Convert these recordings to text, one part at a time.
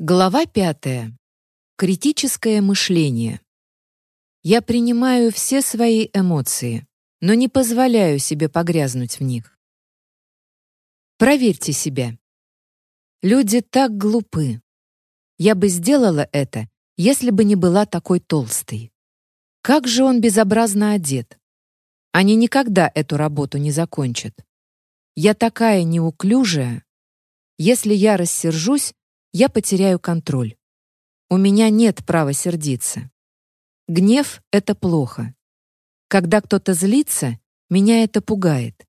Глава пятая. Критическое мышление. Я принимаю все свои эмоции, но не позволяю себе погрязнуть в них. Проверьте себя. Люди так глупы. Я бы сделала это, если бы не была такой толстой. Как же он безобразно одет. Они никогда эту работу не закончат. Я такая неуклюжая. Если я рассержусь, я потеряю контроль. У меня нет права сердиться. Гнев — это плохо. Когда кто-то злится, меня это пугает.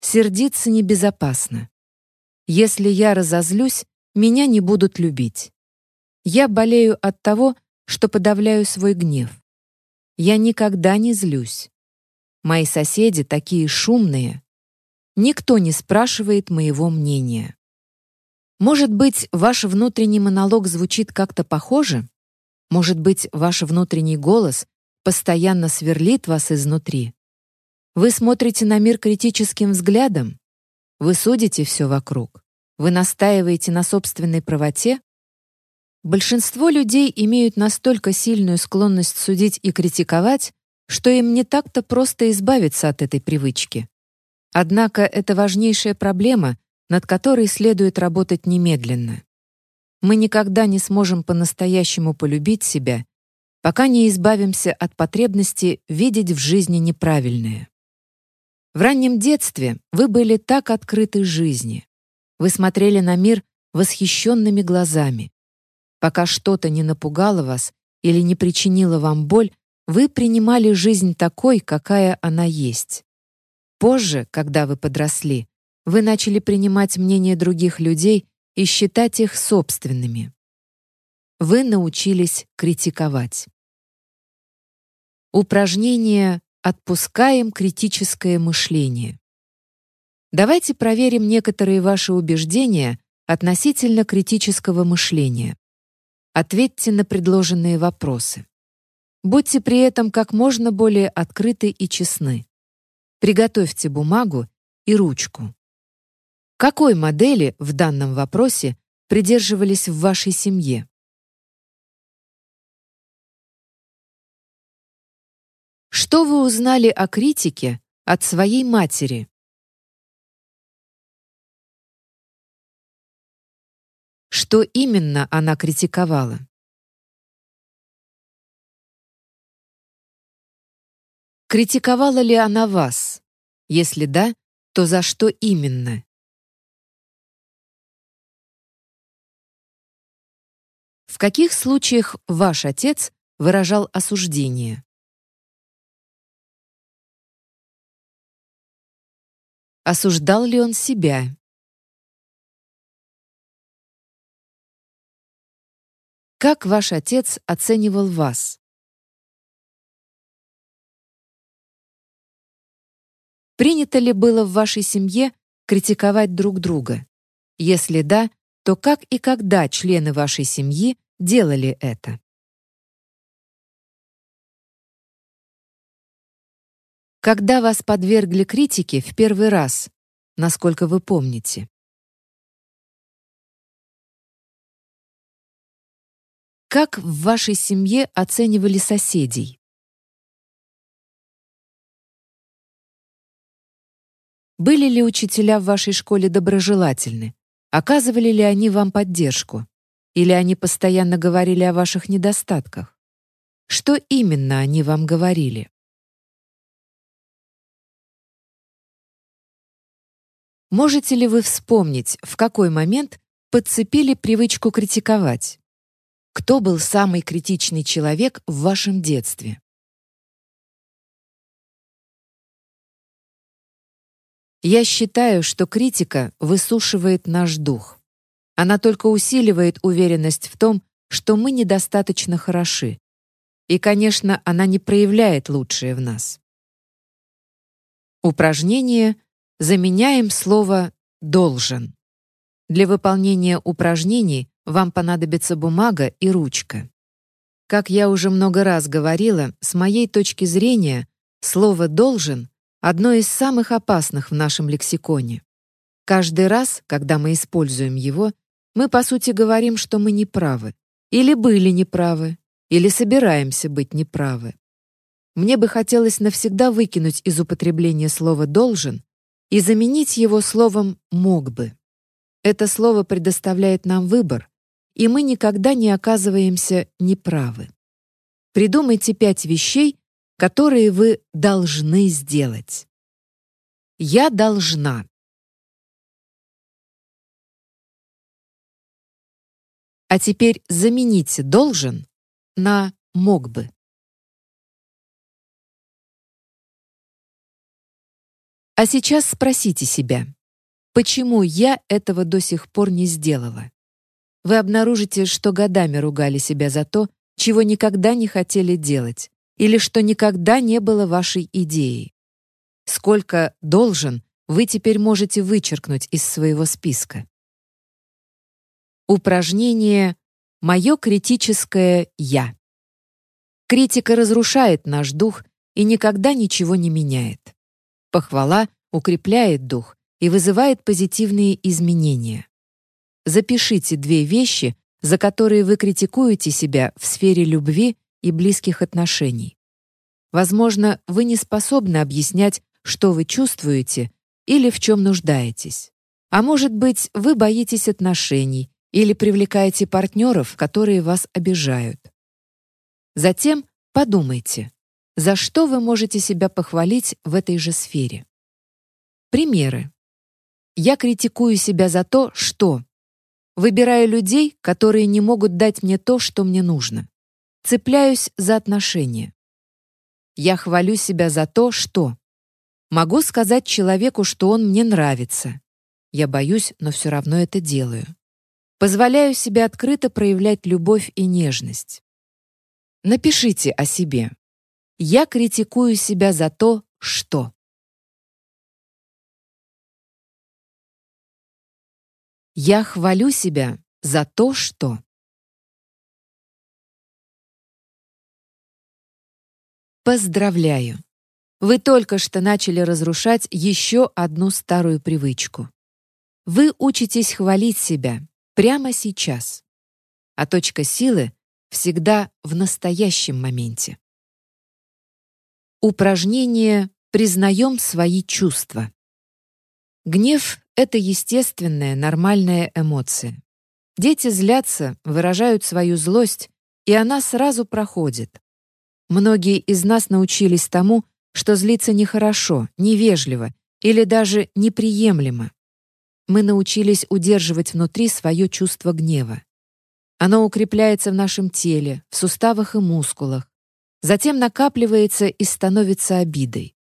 Сердиться небезопасно. Если я разозлюсь, меня не будут любить. Я болею от того, что подавляю свой гнев. Я никогда не злюсь. Мои соседи такие шумные. Никто не спрашивает моего мнения. Может быть, ваш внутренний монолог звучит как-то похоже? Может быть, ваш внутренний голос постоянно сверлит вас изнутри? Вы смотрите на мир критическим взглядом? Вы судите все вокруг? Вы настаиваете на собственной правоте? Большинство людей имеют настолько сильную склонность судить и критиковать, что им не так-то просто избавиться от этой привычки. Однако это важнейшая проблема, над которой следует работать немедленно. Мы никогда не сможем по-настоящему полюбить себя, пока не избавимся от потребности видеть в жизни неправильное. В раннем детстве вы были так открыты жизни. Вы смотрели на мир восхищенными глазами. Пока что-то не напугало вас или не причинило вам боль, вы принимали жизнь такой, какая она есть. Позже, когда вы подросли, вы начали принимать мнения других людей и считать их собственными. Вы научились критиковать. Упражнение «Отпускаем критическое мышление». Давайте проверим некоторые ваши убеждения относительно критического мышления. Ответьте на предложенные вопросы. Будьте при этом как можно более открыты и честны. Приготовьте бумагу и ручку. Какой модели в данном вопросе придерживались в вашей семье? Что вы узнали о критике от своей матери? Что именно она критиковала? Критиковала ли она вас? Если да, то за что именно? В каких случаях ваш отец выражал осуждение? Осуждал ли он себя? Как ваш отец оценивал вас? Принято ли было в вашей семье критиковать друг друга? Если да, то как и когда члены вашей семьи делали это. Когда вас подвергли критике в первый раз, насколько вы помните? Как в вашей семье оценивали соседей? Были ли учителя в вашей школе доброжелательны? Оказывали ли они вам поддержку? Или они постоянно говорили о ваших недостатках? Что именно они вам говорили? Можете ли вы вспомнить, в какой момент подцепили привычку критиковать? Кто был самый критичный человек в вашем детстве? Я считаю, что критика высушивает наш дух. Она только усиливает уверенность в том, что мы недостаточно хороши. И, конечно, она не проявляет лучшее в нас. Упражнение «Заменяем слово «должен». Для выполнения упражнений вам понадобится бумага и ручка. Как я уже много раз говорила, с моей точки зрения, слово «должен» — одно из самых опасных в нашем лексиконе. Каждый раз, когда мы используем его, Мы, по сути, говорим, что мы неправы, или были неправы, или собираемся быть неправы. Мне бы хотелось навсегда выкинуть из употребления слово «должен» и заменить его словом «мог бы». Это слово предоставляет нам выбор, и мы никогда не оказываемся неправы. Придумайте пять вещей, которые вы должны сделать. Я должна. А теперь замените «должен» на «мог бы». А сейчас спросите себя, почему я этого до сих пор не сделала? Вы обнаружите, что годами ругали себя за то, чего никогда не хотели делать, или что никогда не было вашей идеей. Сколько должен, вы теперь можете вычеркнуть из своего списка. Упражнение «Мое критическое «я». Критика разрушает наш дух и никогда ничего не меняет. Похвала укрепляет дух и вызывает позитивные изменения. Запишите две вещи, за которые вы критикуете себя в сфере любви и близких отношений. Возможно, вы не способны объяснять, что вы чувствуете или в чем нуждаетесь. А может быть, вы боитесь отношений или привлекаете партнеров, которые вас обижают. Затем подумайте, за что вы можете себя похвалить в этой же сфере? Примеры. Я критикую себя за то, что выбираю людей, которые не могут дать мне то, что мне нужно. Цепляюсь за отношения. Я хвалю себя за то, что могу сказать человеку, что он мне нравится. Я боюсь, но все равно это делаю. Позволяю себе открыто проявлять любовь и нежность. Напишите о себе. Я критикую себя за то, что. Я хвалю себя за то, что. Поздравляю! Вы только что начали разрушать еще одну старую привычку. Вы учитесь хвалить себя прямо сейчас. А точка силы всегда в настоящем моменте. Упражнение «Признаем свои чувства». Гнев — это естественная, нормальная эмоция. Дети злятся, выражают свою злость, и она сразу проходит. Многие из нас научились тому, что злиться нехорошо, невежливо или даже неприемлемо. Мы научились удерживать внутри свое чувство гнева. Оно укрепляется в нашем теле, в суставах и мускулах, затем накапливается и становится обидой.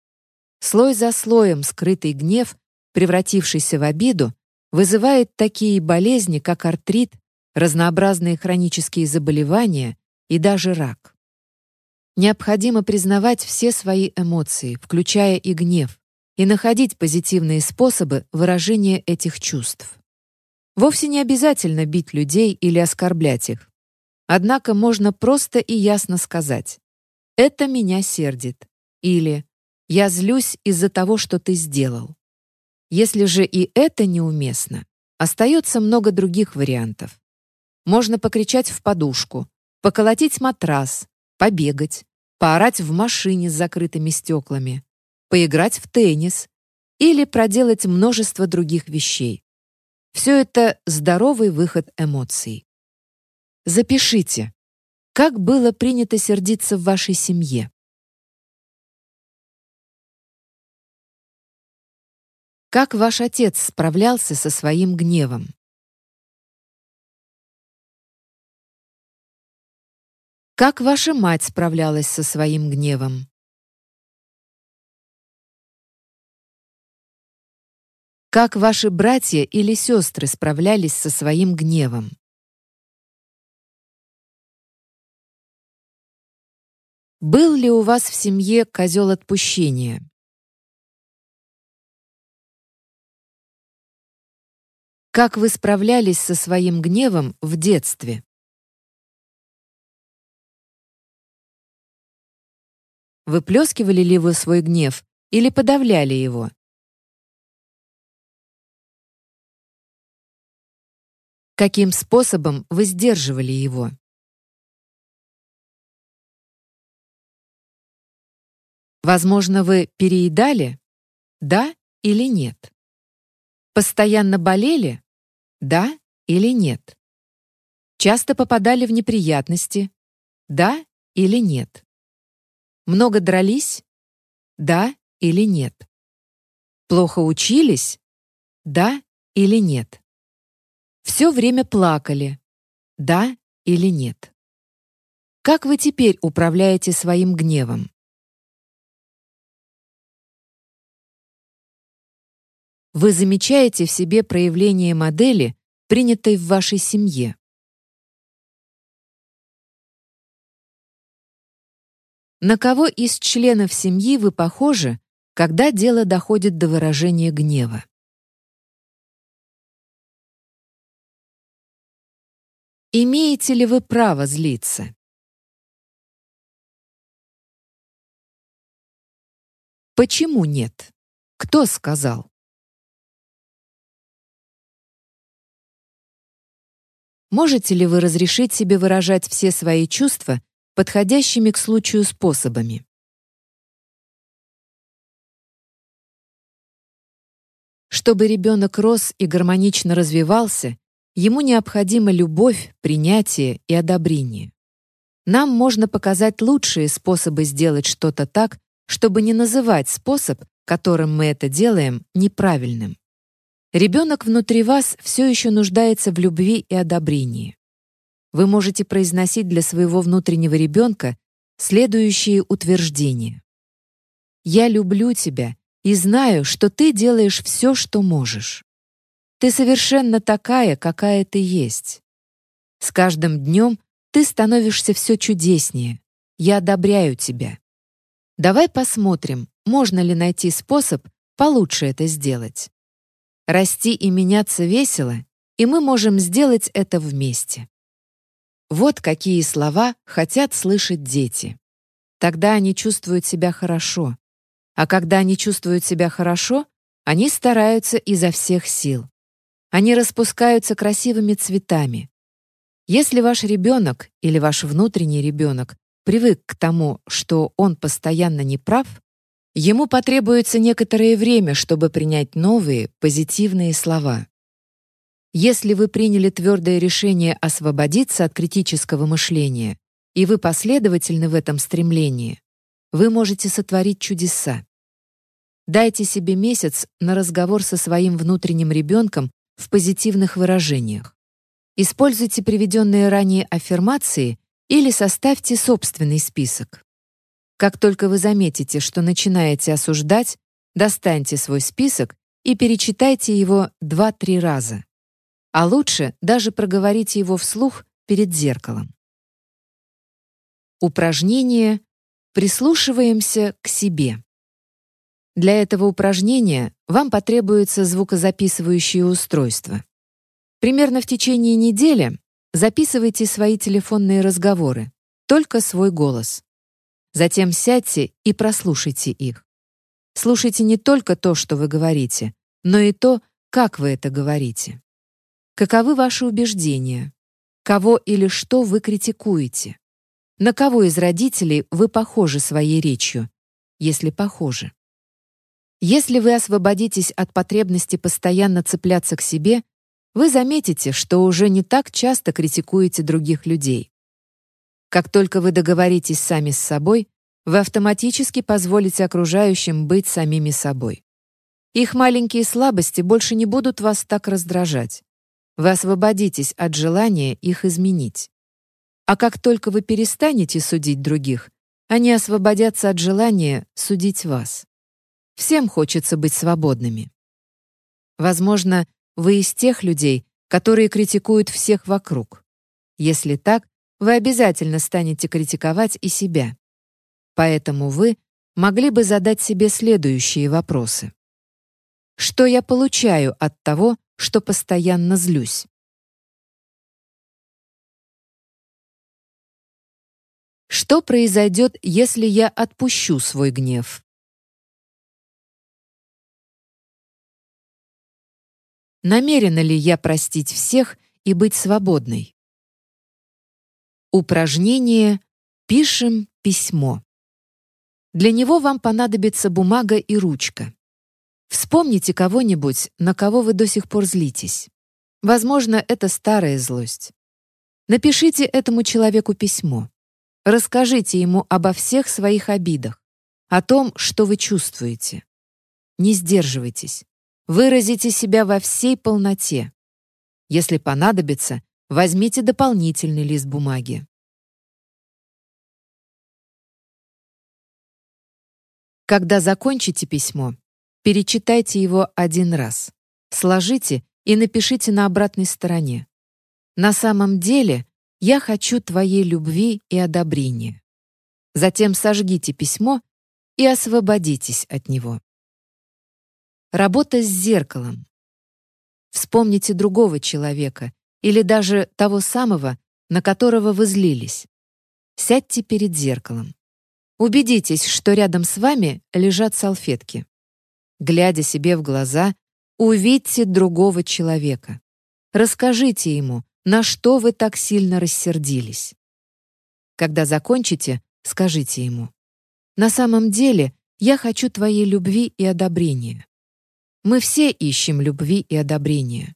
Слой за слоем скрытый гнев, превратившийся в обиду, вызывает такие болезни, как артрит, разнообразные хронические заболевания и даже рак. Необходимо признавать все свои эмоции, включая и гнев, и находить позитивные способы выражения этих чувств. Вовсе не обязательно бить людей или оскорблять их. Однако можно просто и ясно сказать это меня сердит. Или «Я злюсь из-за того, что ты сделал». Если же и это неуместно, остается много других вариантов. Можно покричать в подушку, поколотить матрас, побегать, поорать в машине с закрытыми стеклами, поиграть в теннис или проделать множество других вещей. Все это здоровый выход эмоций. Запишите, как было принято сердиться в вашей семье? Как ваш отец справлялся со своим гневом? Как ваша мать справлялась со своим гневом? Как ваши братья или сестры справлялись со своим гневом? Был ли у вас в семье козел отпущения? Как вы справлялись со своим гневом в детстве? Выплескивали ли вы свой гнев или подавляли его? Каким способом вы сдерживали его? Возможно, вы переедали? Да или нет? Постоянно болели? Да или нет? Часто попадали в неприятности? Да или нет? Много дрались? Да или нет? Плохо учились? Да или нет? Все время плакали? Да или нет? Как вы теперь управляете своим гневом? Вы замечаете в себе проявление модели, принятой в вашей семье. На кого из членов семьи вы похожи, когда дело доходит до выражения гнева? Имеете ли вы право злиться? Почему нет? Кто сказал? Можете ли вы разрешить себе выражать все свои чувства подходящими к случаю способами? Чтобы ребенок рос и гармонично развивался, ему необходима любовь, принятие и одобрение. Нам можно показать лучшие способы сделать что-то так, чтобы не называть способ, которым мы это делаем, неправильным. Ребенок внутри вас все еще нуждается в любви и одобрении. Вы можете произносить для своего внутреннего ребенка следующие утверждения. «Я люблю тебя и знаю, что ты делаешь все, что можешь. Ты совершенно такая, какая ты есть. С каждым днем ты становишься все чудеснее. Я одобряю тебя. Давай посмотрим, можно ли найти способ получше это сделать. Расти и меняться весело, и мы можем сделать это вместе. Вот какие слова хотят слышать дети. Тогда они чувствуют себя хорошо. А когда они чувствуют себя хорошо, они стараются изо всех сил. Они распускаются красивыми цветами. Если ваш ребенок или ваш внутренний ребенок привык к тому, что он постоянно не прав, Ему потребуется некоторое время, чтобы принять новые, позитивные слова. Если вы приняли твердое решение освободиться от критического мышления, и вы последовательны в этом стремлении, вы можете сотворить чудеса. Дайте себе месяц на разговор со своим внутренним ребенком в позитивных выражениях. Используйте приведенные ранее аффирмации или составьте собственный список. Как только вы заметите, что начинаете осуждать, достаньте свой список и перечитайте его 2-3 раза. А лучше даже проговорите его вслух перед зеркалом. Упражнение «Прислушиваемся к себе». Для этого упражнения вам потребуется звукозаписывающее устройство. Примерно в течение недели записывайте свои телефонные разговоры, только свой голос. Затем сядьте и прослушайте их. Слушайте не только то, что вы говорите, но и то, как вы это говорите. Каковы ваши убеждения? Кого или что вы критикуете? На кого из родителей вы похожи своей речью, если похожи? Если вы освободитесь от потребности постоянно цепляться к себе, вы заметите, что уже не так часто критикуете других людей. Как только вы договоритесь сами с собой, вы автоматически позволите окружающим быть самими собой. Их маленькие слабости больше не будут вас так раздражать. Вы освободитесь от желания их изменить. А как только вы перестанете судить других, они освободятся от желания судить вас. Всем хочется быть свободными. Возможно, вы из тех людей, которые критикуют всех вокруг. Если так, вы обязательно станете критиковать и себя. Поэтому вы могли бы задать себе следующие вопросы. Что я получаю от того, что постоянно злюсь? Что произойдет, если я отпущу свой гнев? Намерена ли я простить всех и быть свободной. Упражнение «Пишем письмо». Для него вам понадобится бумага и ручка. Вспомните кого-нибудь, на кого вы до сих пор злитесь. Возможно, это старая злость. Напишите этому человеку письмо. Расскажите ему обо всех своих обидах, о том, что вы чувствуете. Не сдерживайтесь. Выразите себя во всей полноте. Если понадобится, возьмите дополнительный лист бумаги. Когда закончите письмо, перечитайте его один раз, сложите и напишите на обратной стороне. На самом деле, я хочу твоей любви и одобрения. Затем сожгите письмо и освободитесь от него. Работа с зеркалом. Вспомните другого человека или даже того самого, на которого вы злились. Сядьте перед зеркалом. Убедитесь, что рядом с вами лежат салфетки. Глядя себе в глаза, увидьте другого человека. Расскажите ему, на что вы так сильно рассердились. Когда закончите, скажите ему. На самом деле, я хочу твоей любви и одобрения. Мы все ищем любви и одобрения.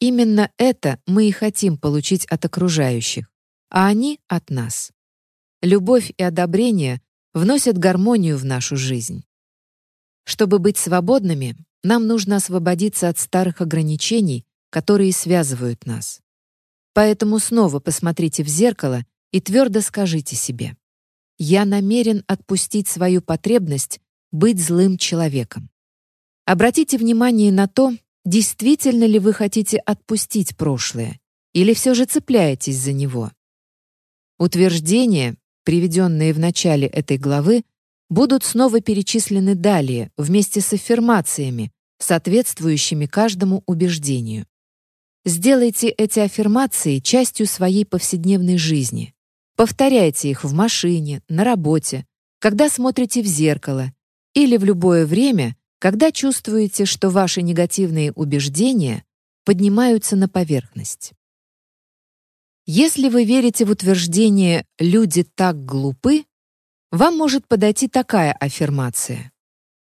Именно это мы и хотим получить от окружающих, а они — от нас. Любовь и одобрение вносят гармонию в нашу жизнь. Чтобы быть свободными, нам нужно освободиться от старых ограничений, которые связывают нас. Поэтому снова посмотрите в зеркало и твердо скажите себе «Я намерен отпустить свою потребность быть злым человеком». Обратите внимание на то, действительно ли вы хотите отпустить прошлое или все же цепляетесь за него. Утверждение приведенные в начале этой главы, будут снова перечислены далее вместе с аффирмациями, соответствующими каждому убеждению. Сделайте эти аффирмации частью своей повседневной жизни. Повторяйте их в машине, на работе, когда смотрите в зеркало или в любое время, когда чувствуете, что ваши негативные убеждения поднимаются на поверхность. Если вы верите в утверждение «люди так глупы», вам может подойти такая аффирмация.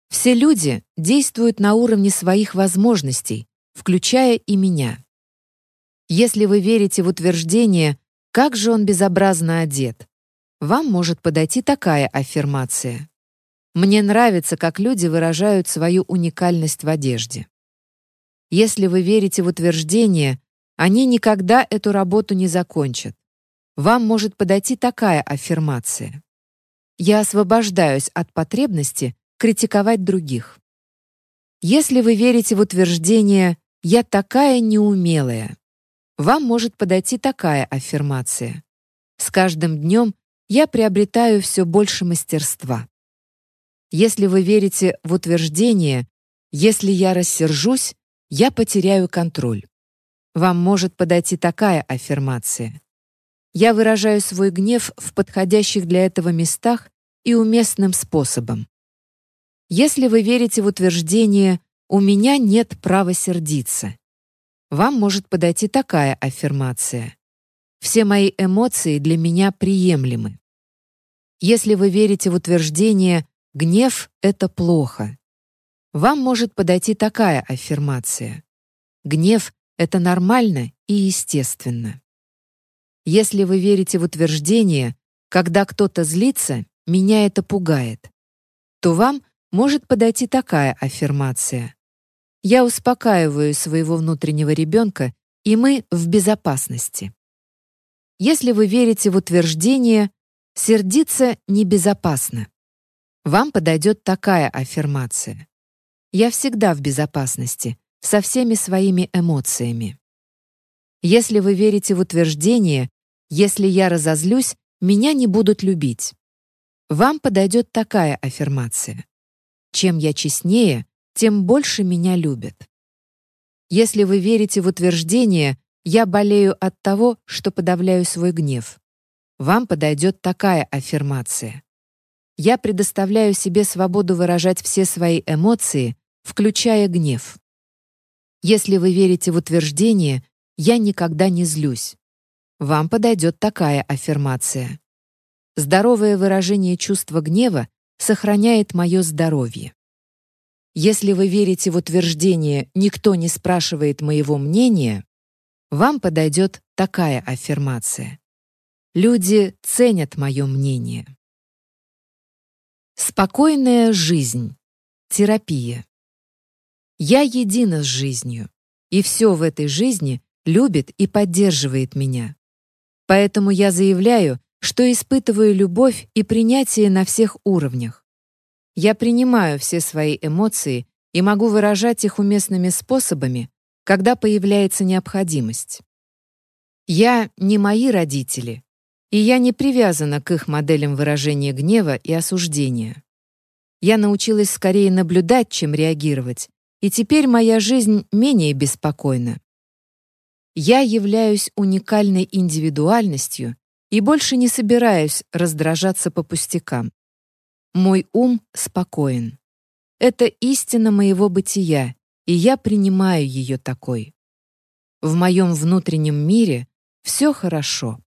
Все люди действуют на уровне своих возможностей, включая и меня. Если вы верите в утверждение «как же он безобразно одет», вам может подойти такая аффирмация. Мне нравится, как люди выражают свою уникальность в одежде. Если вы верите в утверждение они никогда эту работу не закончат. Вам может подойти такая аффирмация. Я освобождаюсь от потребности критиковать других. Если вы верите в утверждение «я такая неумелая», вам может подойти такая аффирмация. С каждым днем я приобретаю все больше мастерства. Если вы верите в утверждение «если я рассержусь, я потеряю контроль», вам может подойти такая аффирмация. Я выражаю свой гнев в подходящих для этого местах и уместным способом. Если вы верите в утверждение «у меня нет права сердиться», вам может подойти такая аффирмация. Все мои эмоции для меня приемлемы. Если вы верите в утверждение «гнев — это плохо», вам может подойти такая аффирмация. Гнев это нормально и естественно. Если вы верите в утверждение, когда кто-то злится, меня это пугает, то вам может подойти такая аффирмация. Я успокаиваю своего внутреннего ребенка, и мы в безопасности. Если вы верите в утверждение «сердиться небезопасно», вам подойдет такая аффирмация. Я всегда в безопасности, со всеми своими эмоциями. Если вы верите в утверждение «если я разозлюсь, меня не будут любить», вам подойдет такая аффирмация. Чем я честнее, тем больше меня любят. Если вы верите в утверждение «я болею от того, что подавляю свой гнев», вам подойдет такая аффирмация. Я предоставляю себе свободу выражать все свои эмоции, включая гнев. Если вы верите в утверждение Я никогда не злюсь. Вам подойдет такая аффирмация. Здоровое выражение чувства гнева сохраняет мое здоровье. Если вы верите в утверждение «никто не спрашивает моего мнения», вам подойдет такая аффирмация. Люди ценят мое мнение. Спокойная жизнь. Терапия. Я едина с жизнью, и все в этой жизни любит и поддерживает меня. Поэтому я заявляю, что испытываю любовь и принятие на всех уровнях. Я принимаю все свои эмоции и могу выражать их уместными способами, когда появляется необходимость. Я не мои родители, и я не привязана к их моделям выражения гнева и осуждения. Я научилась скорее наблюдать, чем реагировать, и теперь моя жизнь менее беспокойна. Я являюсь уникальной индивидуальностью и больше не собираюсь раздражаться по пустякам. Мой ум спокоен. Это истина моего бытия, и я принимаю ее такой. В моем внутреннем мире все хорошо.